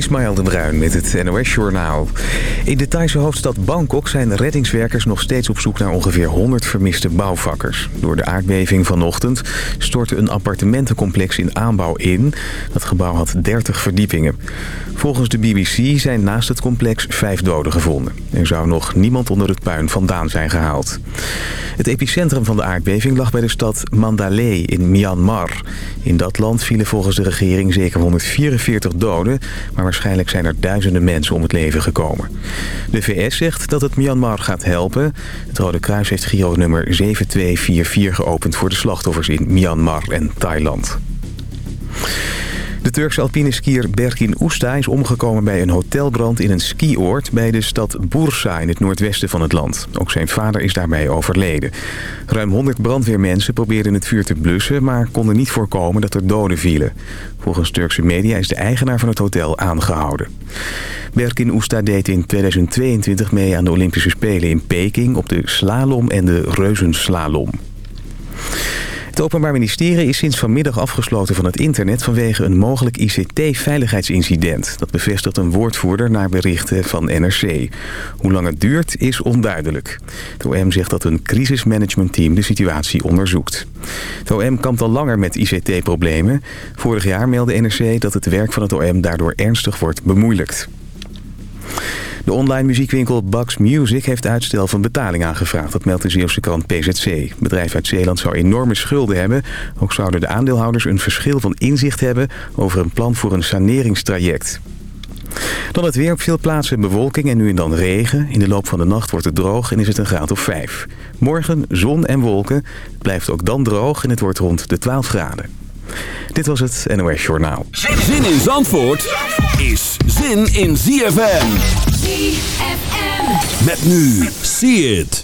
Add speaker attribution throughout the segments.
Speaker 1: Ismaël de Bruin met het NOS Journaal. In de Thaise hoofdstad Bangkok zijn reddingswerkers nog steeds op zoek naar ongeveer 100 vermiste bouwvakkers. Door de aardbeving vanochtend stortte een appartementencomplex in aanbouw in. Dat gebouw had 30 verdiepingen. Volgens de BBC zijn naast het complex vijf doden gevonden. Er zou nog niemand onder het puin vandaan zijn gehaald. Het epicentrum van de aardbeving lag bij de stad Mandalay in Myanmar. In dat land vielen volgens de regering zeker 144 doden... maar waarschijnlijk zijn er duizenden mensen om het leven gekomen. De VS zegt dat het Myanmar gaat helpen. Het Rode Kruis heeft Giro nummer 7244 geopend voor de slachtoffers in Myanmar en Thailand. De Turkse alpine skier Berkin Usta is omgekomen bij een hotelbrand in een skioord bij de stad Bursa in het noordwesten van het land. Ook zijn vader is daarbij overleden. Ruim 100 brandweermensen probeerden het vuur te blussen, maar konden niet voorkomen dat er doden vielen. Volgens Turkse media is de eigenaar van het hotel aangehouden. Berkin Usta deed in 2022 mee aan de Olympische Spelen in Peking op de slalom en de reuzenslalom. Het Openbaar Ministerie is sinds vanmiddag afgesloten van het internet... vanwege een mogelijk ICT-veiligheidsincident. Dat bevestigt een woordvoerder naar berichten van NRC. Hoe lang het duurt is onduidelijk. Het OM zegt dat een crisismanagementteam de situatie onderzoekt. Het OM kampt al langer met ICT-problemen. Vorig jaar meldde NRC dat het werk van het OM daardoor ernstig wordt bemoeilijkt. De online muziekwinkel Bugs Music heeft uitstel van betaling aangevraagd. Dat meldt de Zeeuwse krant PZC. Het bedrijf uit Zeeland zou enorme schulden hebben. Ook zouden de aandeelhouders een verschil van inzicht hebben... over een plan voor een saneringstraject. Dan het weer op veel plaatsen bewolking en nu en dan regen. In de loop van de nacht wordt het droog en is het een graad of 5. Morgen zon en wolken. Het blijft ook dan droog en het wordt rond de 12 graden. Dit was het NOS Journaal.
Speaker 2: Zin in Zandvoort is zin in ZFM. Met nu, see it.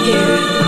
Speaker 3: Yeah.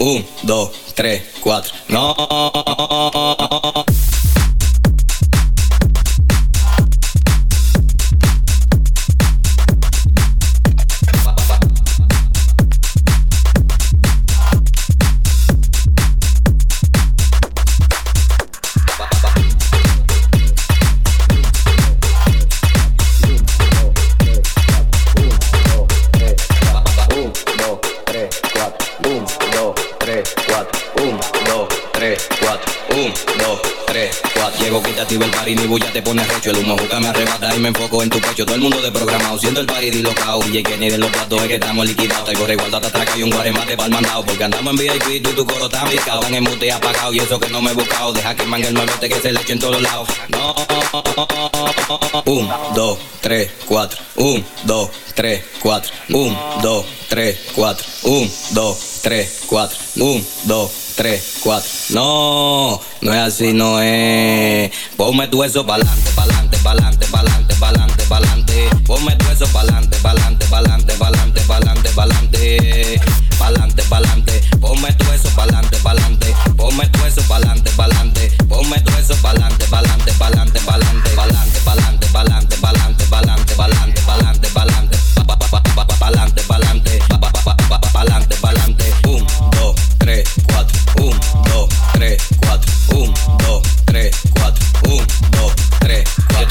Speaker 3: Un, dos, tres, cuatro. No.
Speaker 4: Party, ni bulla te pone recho. El humo juca me arrebata y me enfoco en tu pecho. Todo el mundo de programado, siendo el party dislocado. Que ni de los platos es que estamos liquidados. Corre igual, atraca y un guaremate para el mandado. Porque andamos en VIP, tú y tu coro está picado. En mute apagado y eso que no me he buscado. Deja que mangue el nuevote que se le eche en todos lados. No. Un, dos, tres, cuatro. Un, dos, tres, cuatro. Un, dos, tres, cuatro. Un, dos, tres, cuatro. Un, dos, 3, 4. No, no es así, no es. Ponme tu eso pa'lante, pa'lante, pa'lante, pa'lante, pa'lante, pa'lante. Ponme tu eso pa'lante, pa'lante, pa'lante, pa'lante, pa'lante, pa'lante. Pa'lante, pa'lante. Ponme tu eso pa'lante, pa'lante. Ponme tu eso pa'lante, pa'lante. Ponme tu eso pa'lante, pa'lante, pa'lante, pa'lante, pa'lante, pa'lante, pa'lante, pa'lante, pa'lante, pa'lante, pa'lante, pa'lante, pa'lante, pa'lante, pa'lante, pa'lante. 1, 2, 3, 4. 1, 2, 3, 4. 1, 2, 3, 4. 1, 2,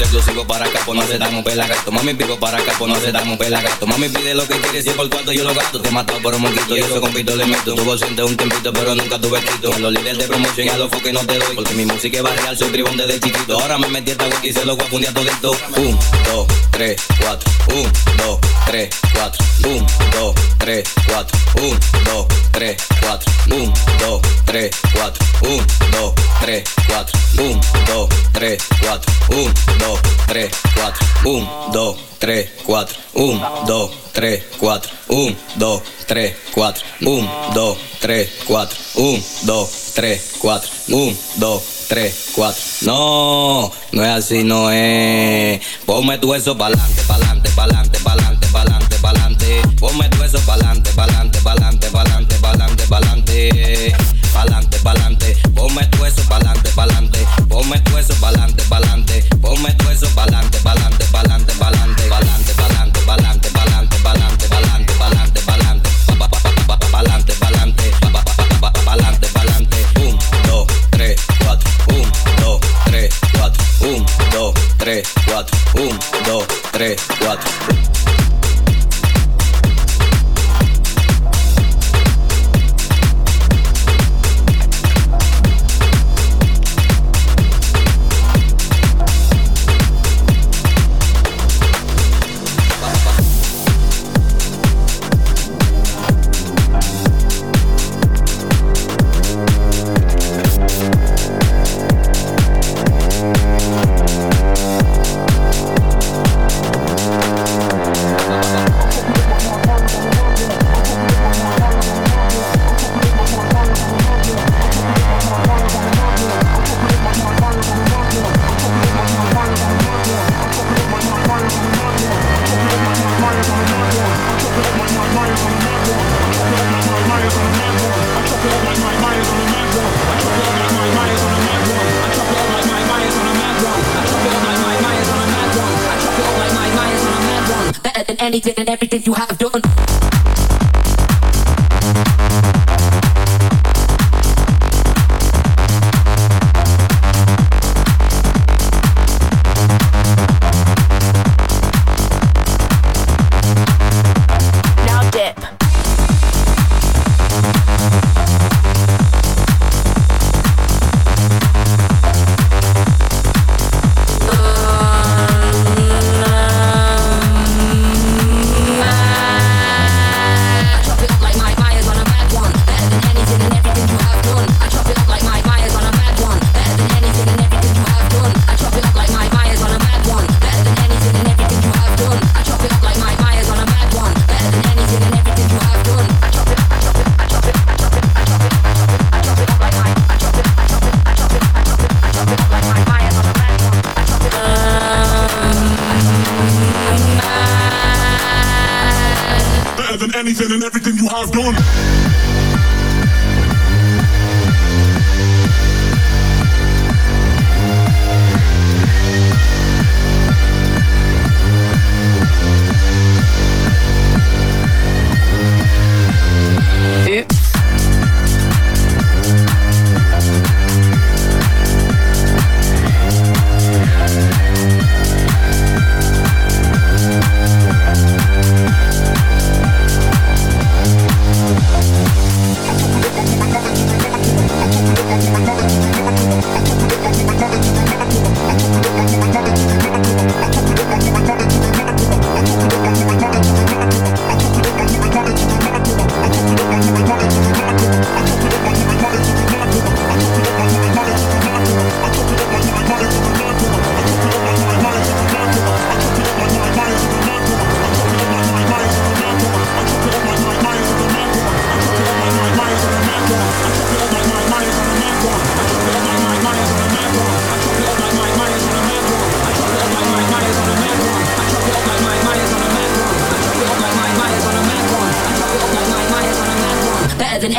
Speaker 4: 3, 4. Esto exclusivo para acá, pues no se damos pelagato. Mami pico para acá, pues no se damos pelagato. Mami pide lo que quiere, si por cuarto yo lo gasto. Te he matado por un moquito y eso compito le meto. Tuvo siente un tiempito, pero nunca tuve quito. A los líderes de promoción y a los foques no te doy. Porque mi música es barrial, soy tribón desde chiquito. Ahora me metí esta wiki y se lo voy a fundir todito. 1, 2, 3, 4. 1, 2, 3, 4. 1, 2, 3, 4. 1, 2, 3, 4. 1, 2, 3, 4. 1, 2, 3, 4. 1, 2, 3, 4. 1, 2, 3, 4. 1, 2, 3, 4. 1, 2, 3, 4. 1, 2, 3, 4. 1, 2, 3, 4. 1, 2, 3, 4. 1, 2, 3, 4. No, no es así, no es. Ponme tu eso pa'lante, pa'lante, pa'lante, pa'lante, pa'lante, pa'lante. Ponme tu eso pa'lante, pa'lante, pa'lante, pa'lante, pa'lante, pa'lante. Pa'lante, pa'lante. Ponme tu eso pa'lante, pa'lante. Ponme tu eso pa'lante. 3, 4.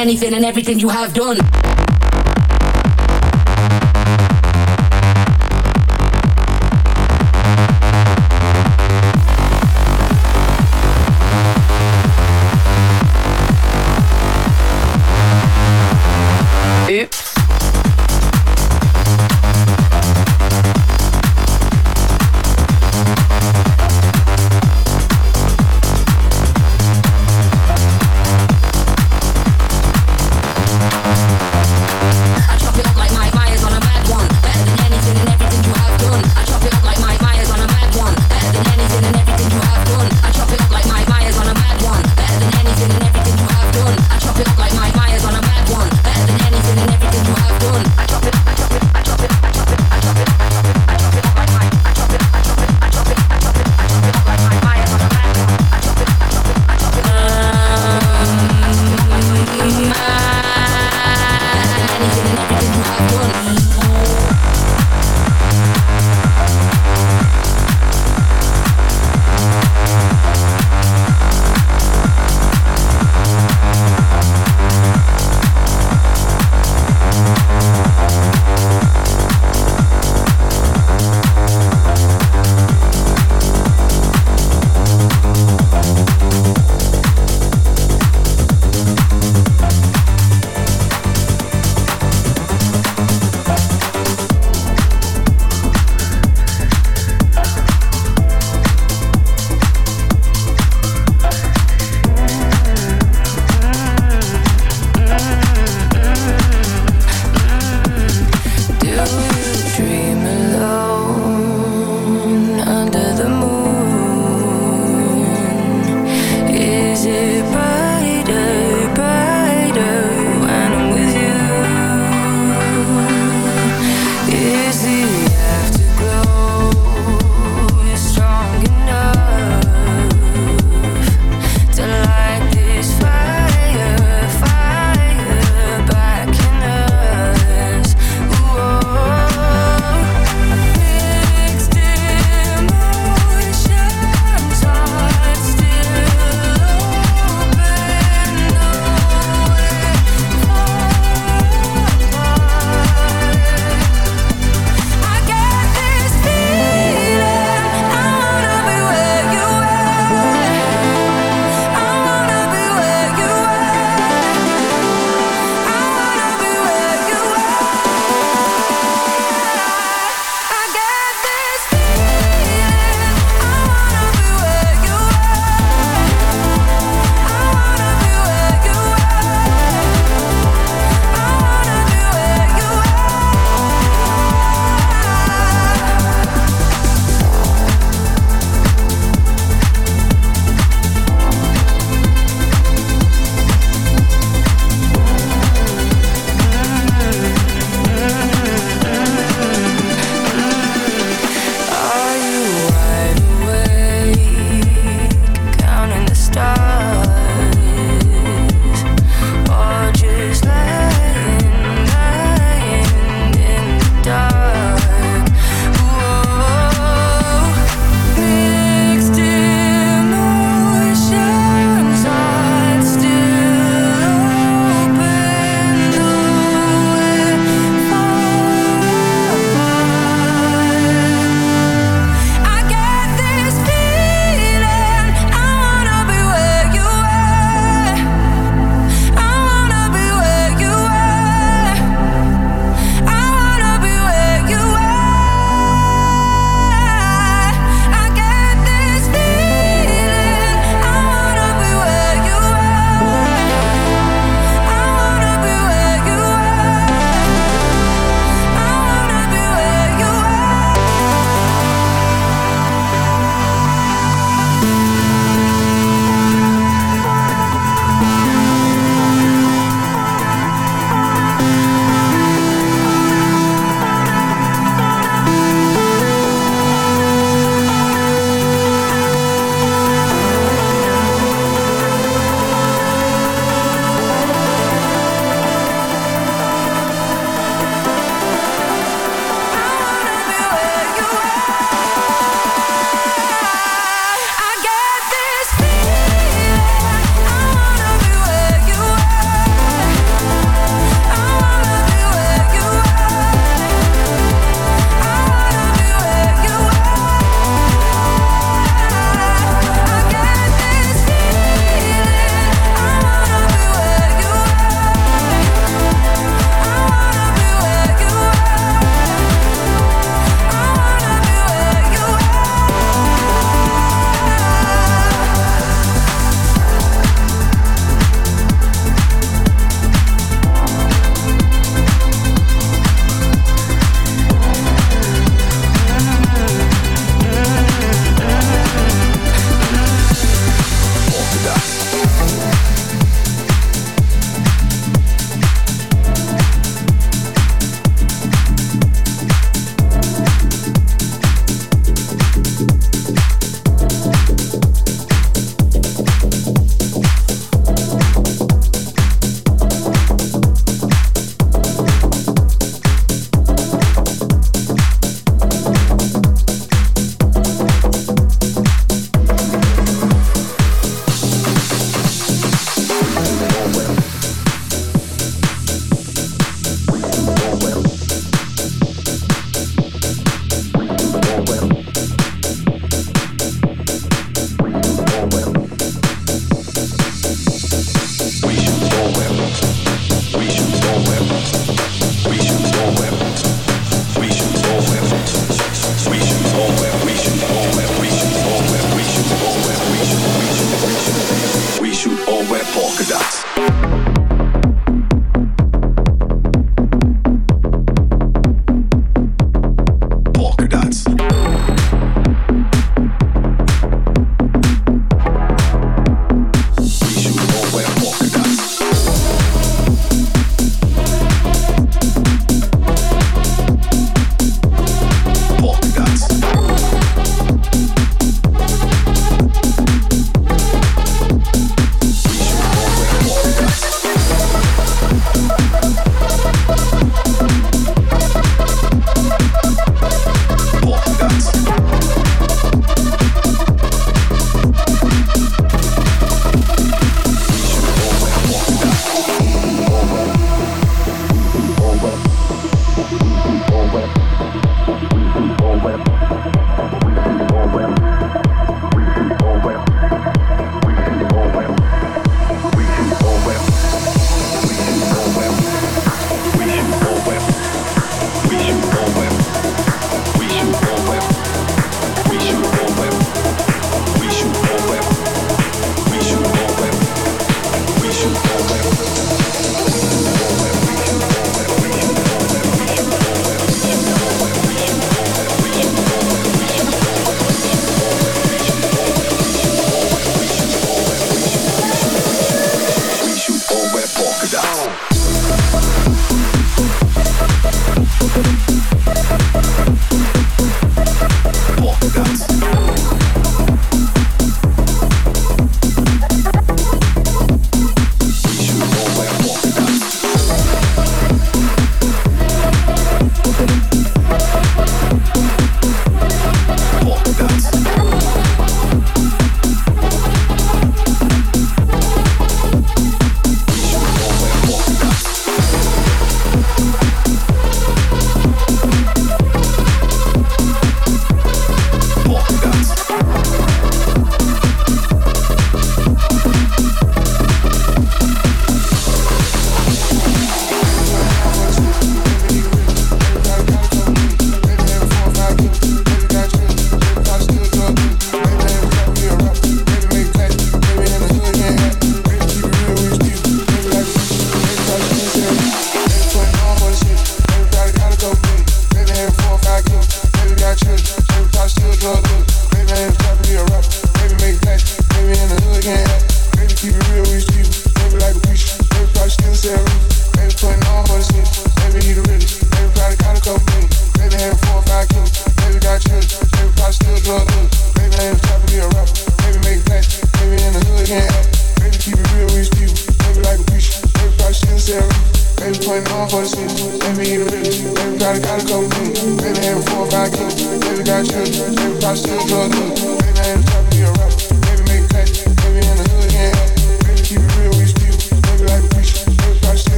Speaker 5: Anything and everything you have done.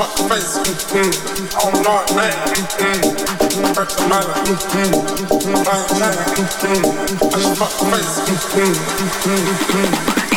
Speaker 6: fuck face. Mm-hmm. All night, man.
Speaker 7: Mm-hmm.
Speaker 5: Break the matter. Mm-hmm. Blind man. Mm-hmm. I
Speaker 7: fuck
Speaker 8: face. Mm-hmm. Mm-hmm.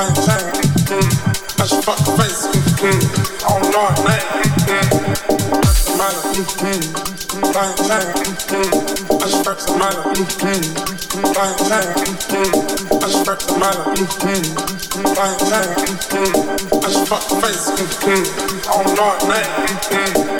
Speaker 8: same thing. Mm-hmm. I should fuck a face. Mm-hmm. I don't know her name. Fuck somebody. Mm-hmm. Plain Jane. Mm-hmm. I should fuck somebody. Mm-hmm.
Speaker 9: Plain Jane. Mm-hmm. I should fuck somebody. Mm-hmm. Plain Jane. Mm-hmm. I should fuck a face. Mm-hmm. I don't know her name. Mm-hmm.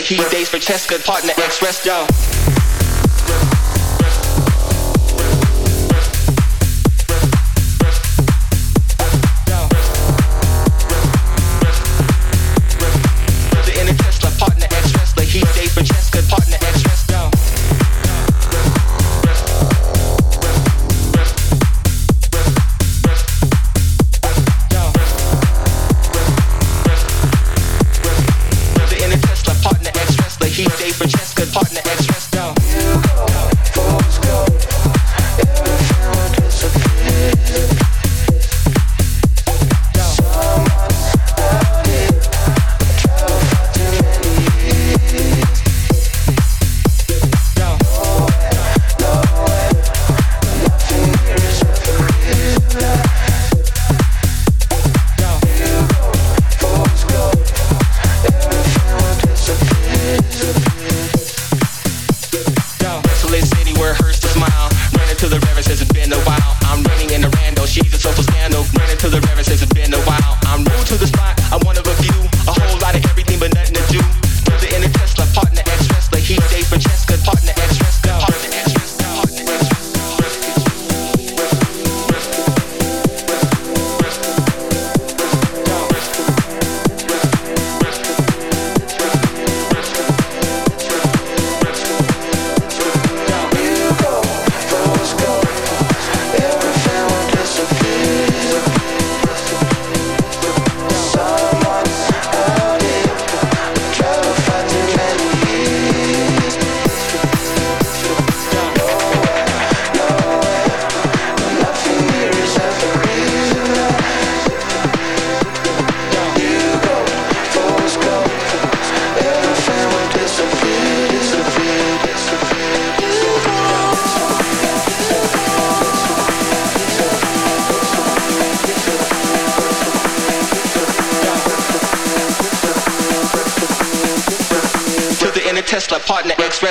Speaker 9: He dates for Cheska, partner, ex-rest.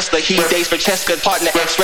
Speaker 9: the He dates for Cheska, partner, ex.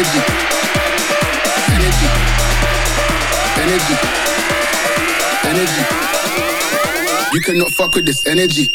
Speaker 10: energy, energy, energy, energy. You cannot fuck with this energy.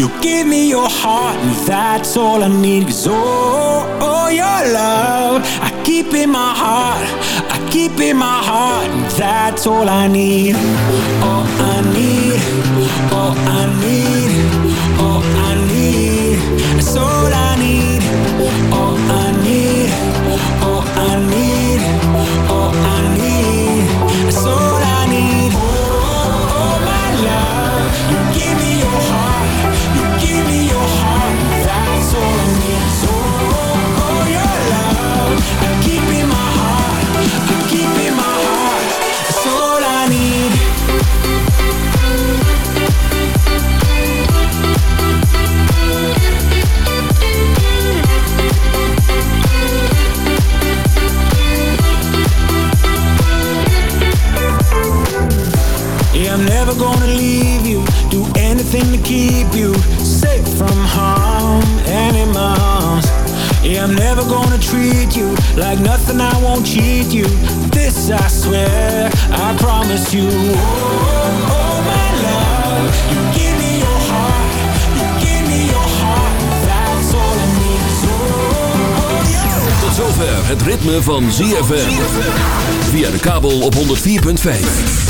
Speaker 10: You
Speaker 11: give me your heart, and that's all I need. Cause oh, oh, your love, I keep in my heart, I keep in my heart, and that's all I need. All I need, all I need, all I need, that's all I need. All I need, keep you safe from harm and. Yeah, I'm never gonna treat you like nothing. I won't cheat you. This I swear, I promise you. Oh, oh my love, you give me your heart.
Speaker 2: Tot zover het ritme van ZFM. Via de kabel op 104.5.